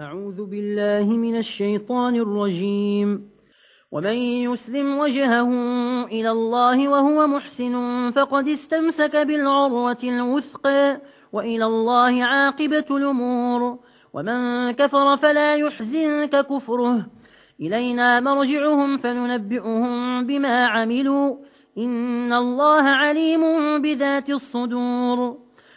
أعوذ بالله من الشيطان الرجيم. ومن يسلم وجهه إلى الله وهو محسن فقد استمسك بالعروة الوثق وإلى الله عاقبة الأمور. ومن كفر فلا يحزنك كفره. إلينا مرجعهم فننبئهم بما عملوا. إن الله عليم بذات الصدور.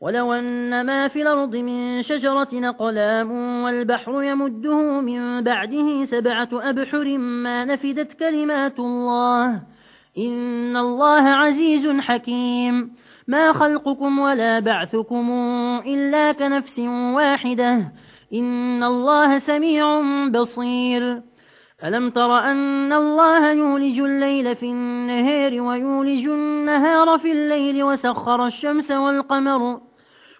ولو أن ما في الأرض من شجرة نقلام والبحر يمده من بعده سبعة أبحر ما نفدت كلمات الله إن الله عزيز حكيم. ما خلقكم ولا بعثكم إلا كنفس واحدة إن الله سميع بصير. ألم تر أن الله يولج الليل في النهار ويولج النهار في الليل وسخر الشمس والقمر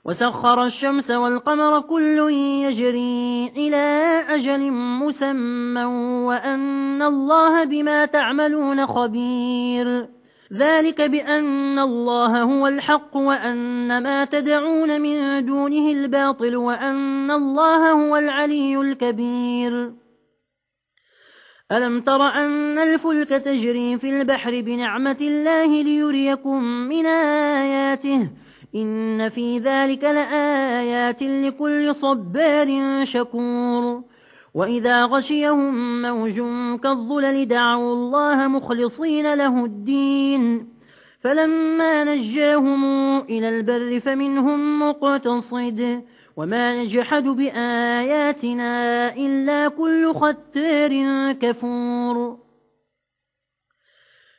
وسخر الشمس والقمر كل يجري إلى أجل مسمى وأن الله بما تعملون خبير. ذلك بأن الله هو الحق وأن ما تدعون من دونه الباطل وأن الله هو العلي الكبير. ألم تر أن الفلك تجري في البحر بنعمة الله ليريكم من آياته إن في ذلك لآيات لكل صبار شكور وإذا غشيهم موج كالظلل دعوا الله مخلصين له الدين فلما نجاهم إلى البر فمنهم مقتصد وما نجحد بآياتنا إلا كل ختار كفور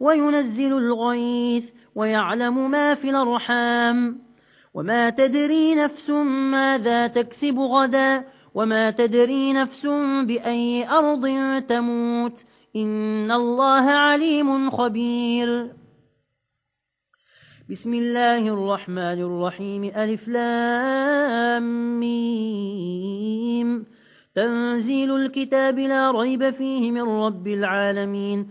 وينزل الغيث ويعلم ما في الأرحام وما تدري نفس ماذا تكسب غدا وما تدري نفس بأي أرض تموت إن الله عليم خبير. بسم الله الرحمن الرحيم. ألف لام ميم. تنزيل الكتاب لا ريب فيه من رب العالمين.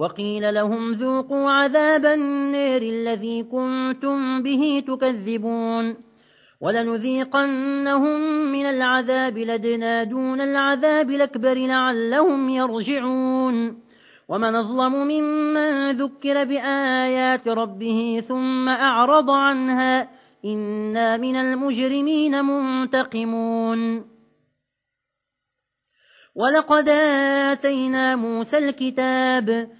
وقيل لهم ذوقوا عذاب النير الذي كنتم به تكذبون ولنذيقنهم من العذاب لدنا دون العذاب الأكبر لعلهم يرجعون ومن أظلم ممن ذكر بآيات ربه ثم أعرض عنها إنا من المجرمين منتقمون ولقد آتينا موسى الكتاب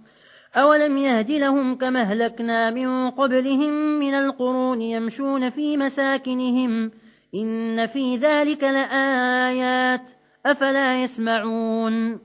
أولم يهد لهم كما هلكنا من قبلهم من القرون يمشون في مساكنهم إن في ذلك لآيات أفلا يسمعون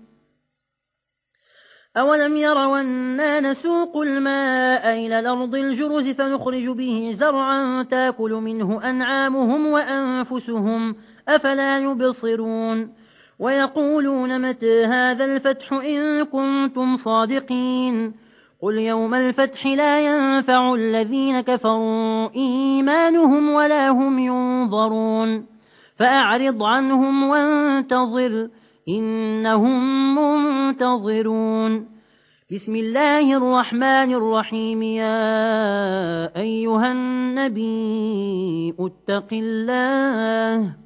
أولم يروا أنا نسوق الماء إلى الأرض الجرز فنخرج به زرعا تاكل منه أنعامهم وأنفسهم أفلا يبصرون ويقولون متى هذا الفتح إن كنتم صادقين قل يوم الفتح لا ينفع الذين كفروا إيمانهم ولا هم ينظرون فأعرض عنهم وانتظر إنهم منتظرون بسم الله الرحمن الرحيم يا أيها النبي اتق الله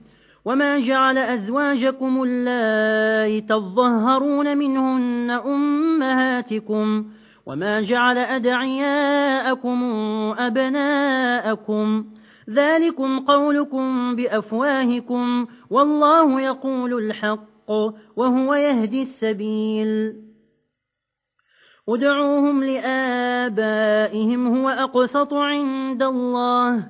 وما جعل أزواجكم اللَّائِي تظهرون منهن أمهاتكم وما جعل أدعياءكم أبناءكم ذلكم قولكم بأفواهكم والله يقول الحق وهو يهدي السبيل ادعوهم لآبائهم هو أقسط عند الله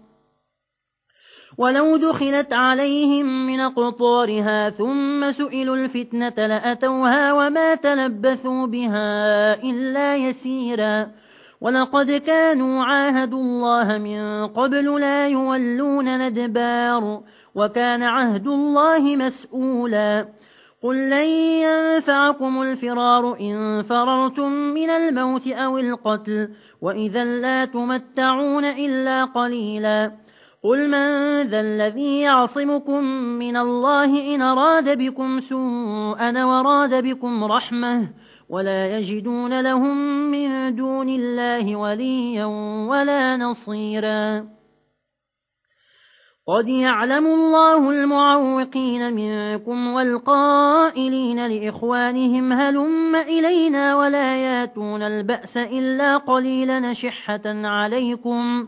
ولو دخلت عليهم من قطارها ثم سئلوا الفتنة لأتوها وما تلبثوا بها إلا يسيرا. ولقد كانوا عاهدوا الله من قبل لا يولون ندبار وكان عهد الله مسؤولا. قل لن ينفعكم الفرار إن فررتم من الموت أو القتل وإذا لا تمتعون إلا قليلا. قل من ذا الذي يعصمكم من الله إن راد بكم سوءا وراد بكم رحمة ولا يجدون لهم من دون الله وليا ولا نصيرا قد يعلم الله المعوقين منكم والقائلين لإخوانهم هلم إلينا ولا ياتون البأس إلا قليلا شحة عليكم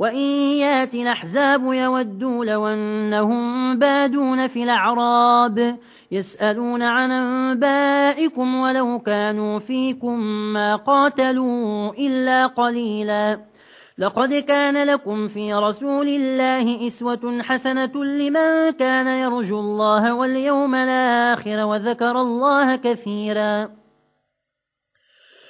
وإن يات الأحزاب يودوا لو أنهم بادون في الأعراب يسألون عن أنبائكم ولو كانوا فيكم ما قاتلوا إلا قليلا لقد كان لكم في رسول الله إسوة حسنة لمن كان يرجو الله واليوم الآخر وذكر الله كثيراً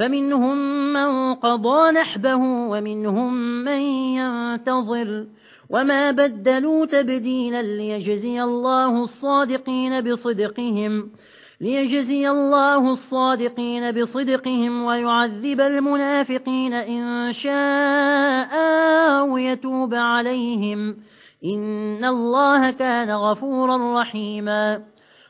فمنهم من قضى نحبه ومنهم من ينتظر وما بدلوا تبديلا ليجزي الله الصادقين بصدقهم ليجزي الله الصادقين بصدقهم ويعذب المنافقين إن شاء ويتوب عليهم إن الله كان غفورا رحيما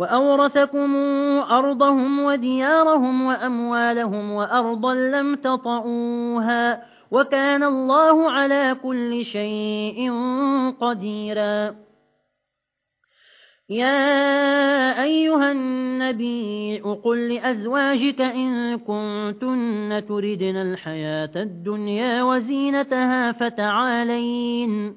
وأورثكم أرضهم وديارهم وأموالهم وأرضا لم تطعوها وكان الله على كل شيء قديرا يا أيها النبي قل لأزواجك إن كنتن تردن الحياة الدنيا وزينتها فتعالين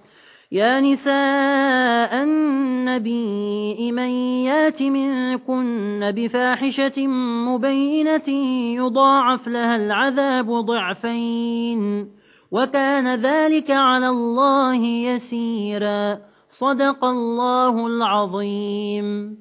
يا نساء النبي من يأت منكن بفاحشة مبينة يضاعف لها العذاب ضعفين وكان ذلك على الله يسيرا. صدق الله العظيم.